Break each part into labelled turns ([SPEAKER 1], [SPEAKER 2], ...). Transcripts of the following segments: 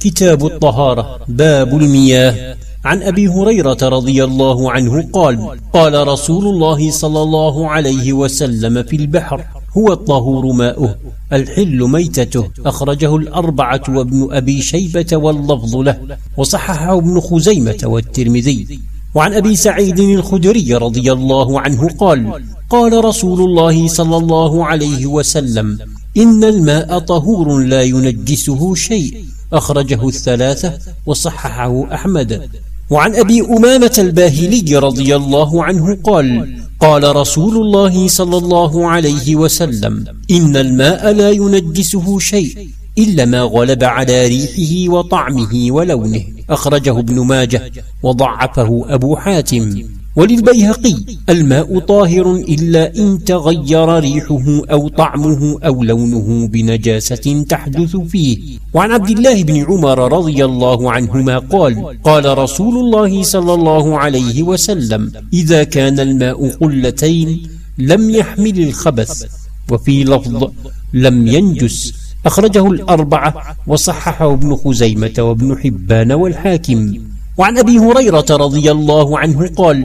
[SPEAKER 1] كتاب الطهارة باب المياه. عن أبي هريرة رضي الله عنه قال قال رسول الله صلى الله عليه وسلم في البحر هو الطهور ماؤه الحل ميتته. أخرجه الأربعة وابن أبي شيبة واللفظ له وصححه ابن خزيمة والترمذي. وعن أبي سعيد الخدري رضي الله عنه قال قال رسول الله صلى الله عليه وسلم إن الماء طهور لا ينجسه شيء. أخرجه الثلاثة وصححه أحمد. وعن أبي أمامة الباهلي رضي الله عنه قال قال رسول الله صلى الله عليه وسلم إن الماء لا ينجسه شيء إلا ما غلب على ريحه وطعمه ولونه. أخرجه ابن ماجه وضعفه أبو حاتم. وللبيهقي الماء طاهر إلا إن تغير ريحه أو طعمه أو لونه بنجاسة تحدث فيه. وعن عبد الله بن عمر رضي الله عنهما قال قال رسول الله صلى الله عليه وسلم إذا كان الماء قلتين لم يحمل الخبث وفي لفظ لم ينجس أخرجه الأربعة وصححه ابن خزيمة وابن حبان والحاكم. وعن أبي هريرة رضي الله عنه قال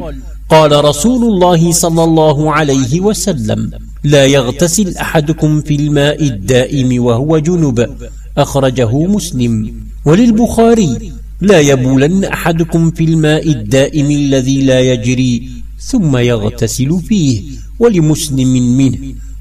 [SPEAKER 1] قال رسول الله صلى الله عليه وسلم لا يغتسل أحدكم في الماء الدائم وهو جنب أخرجه مسلم. وللبخاري لا يبولن أحدكم في الماء الدائم الذي لا يجري ثم يغتسل فيه ولمسلم منه.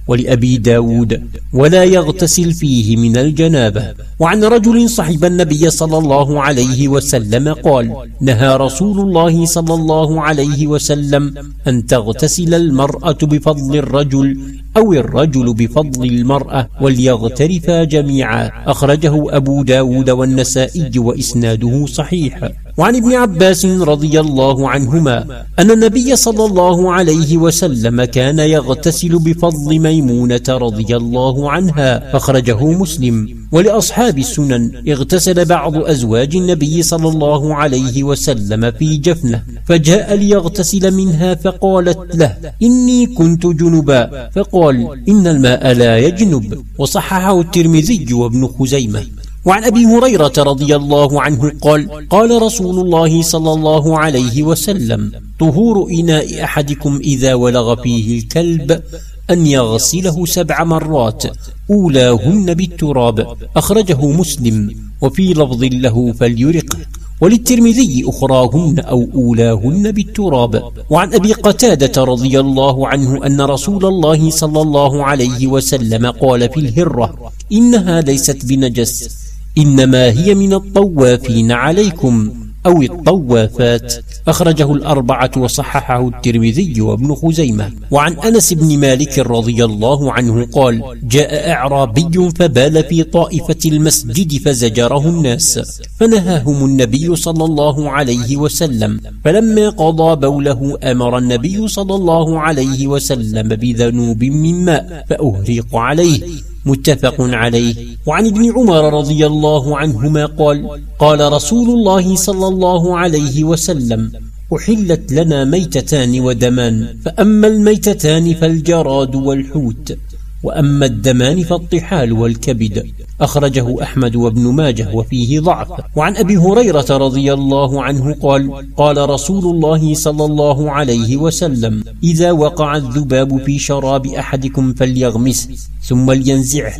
[SPEAKER 1] ولأبي داود ولا يغتسل فيه من الجنابة. وعن رجل صحب النبي صلى الله عليه وسلم قال نهى رسول الله صلى الله عليه وسلم أن تغتسل المرأة بفضل الرجل أو الرجل بفضل المرأة وليغترفا جميعا أخرجه أبو داود والنسائي وإسناده صحيح. وعن ابن عباس رضي الله عنهما أن النبي صلى الله عليه وسلم كان يغتسل بفضل ميمونة رضي الله عنها أخرجه مسلم. ولأصحاب السنن اغتسل بعض أزواج النبي صلى الله عليه وسلم في جفنة فجاء ليغتسل منها فقالت له إني كنت جنبا فقال إن الماء لا يجنب وصححه الترمذي وابن خزيمة. وعن أبي هريرة رضي الله عنه قال قال رسول الله صلى الله عليه وسلم طهور إناء أحدكم إذا ولغ فيه الكلب أن يغسله سبع مرات أولاهن بالتراب أخرجه مسلم وفي لفظ له فليرقه وللترمذي أخراهن أو أولاهن بالتراب. وعن أبي قتادة رضي الله عنه أن رسول الله صلى الله عليه وسلم قال في الهرة إنها ليست بنجس إنما هي من الطوافين عليكم أو الطوافات. أخرجه الأربعة وصححه الترمذي وابن خزيمة. وعن أنس بن مالك رضي الله عنه قال جاء أعرابي فبال في طائفة المسجد فزجره الناس فنهاهم النبي صلى الله عليه وسلم. فلما قضى بوله أمر النبي صلى الله عليه وسلم بذنوب من ماء فأهريق عليه. متفق عليه. وعن ابن عمر رضي الله عنهما قال قال رسول الله صلى الله عليه وسلم أحلت لنا ميتتان ودمان فأما الميتتان فالجراد والحوت. وأما الدمان فالطحال والكبد. أخرجه أحمد وابن ماجه وفيه ضعف. وعن أبي هريرة رضي الله عنه قال قال رسول الله صلى الله عليه وسلم إذا وقع الذباب في شراب أحدكم فليغمسه ثم لينزعه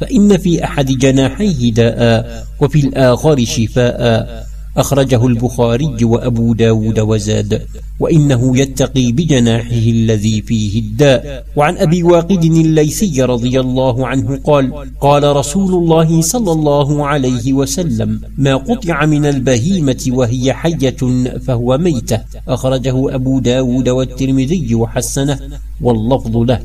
[SPEAKER 1] فإن في أحد جناحيه داء وفي الآخر شفاء. أخرجه البخاري وأبو داود وزاد وإنه يتقي بجناحه الذي فيه الداء. وعن أبي واقد الليثي رضي الله عنه قال قال رسول الله صلى الله عليه وسلم ما قطع من البهيمة وهي حية فهو ميتة أخرجه أبو داود والترمذي وحسنه واللفظ له.